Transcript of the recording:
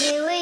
Here we